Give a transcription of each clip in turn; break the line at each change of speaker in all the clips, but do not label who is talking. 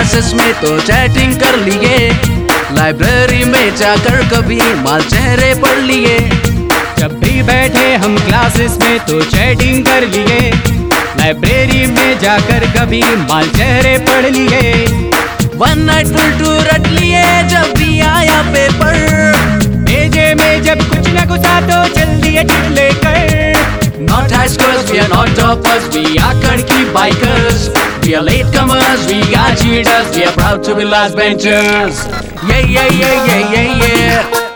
Classes में तो chatting कर लिए। लाइब्रेरी में जाकर कभी माल चेहरे पढ़ लिए।
जब भी बैठे हम क्लासेस में तो चैटिंग कर लिए। लाइब्रेरी में जाकर कभी माल चेहरे पढ़ लिए।
वन नाइट फुल टू रट लिए। Not toppers, we are Karki bikers. We are latecomers, we are cheaters, we are proud to be last benchers. Yeah, yeah, yeah, yeah.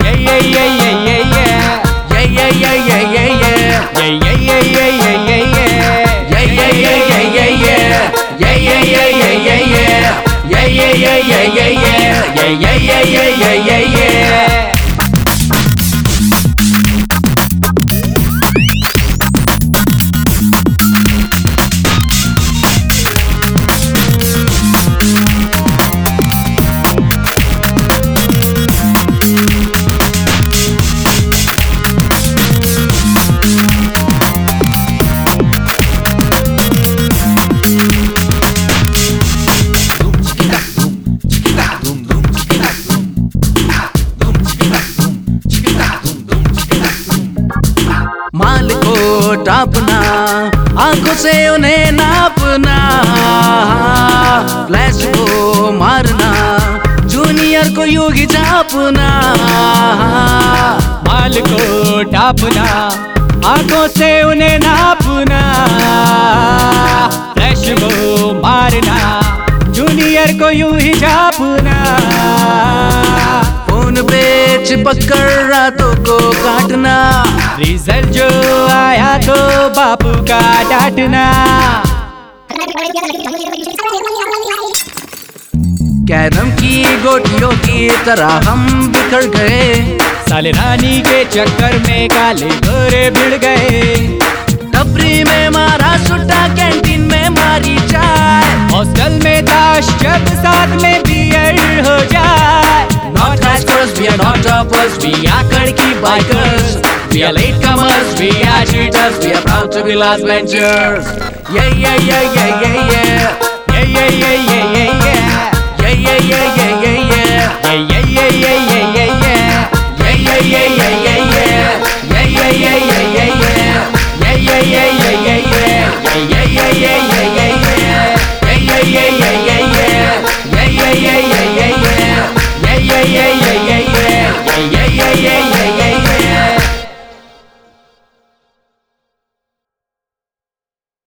Yeah, yeah,
yeah, yeah, yeah, yeah. Yeah, yeah,
yeah, yeah, yeah, yeah. Yeah, yeah,
yeah, yeah, yeah, yeah, yeah. Yeah, yeah,
yeah, yeah, yeah, yeah. Yeah, yeah, yeah, yeah, yeah, yeah. Yeah, yeah, yeah, yeah, yeah, yeah. Yeah, yeah, yeah, yeah, yeah, yeah, yeah. Tapna आँखों से उन्हें नापना, flash को मारना, junior को यूँ ही चापना
माल को टापना, आँखों से उन्हें नापना, फ्लैश को मारना, जूनियर को यूँ ही
फ़ोन पे चिपक कर रातों को काटना।
रिज़ल्ट जो आया तो बापू का डांटना।
कैरम की गोटियों की तरह हम बिखर गए।
साले रानी के चक्कर में काले गोरे भिड़ गए।
टपरी we are Karki bikers. We are latecomers, we are cheaters, we are proud to be last benchers. Yeah, yeah, yeah, yeah, yeah. Yeah, yeah, yeah, yeah, yeah, yeah. Yeah,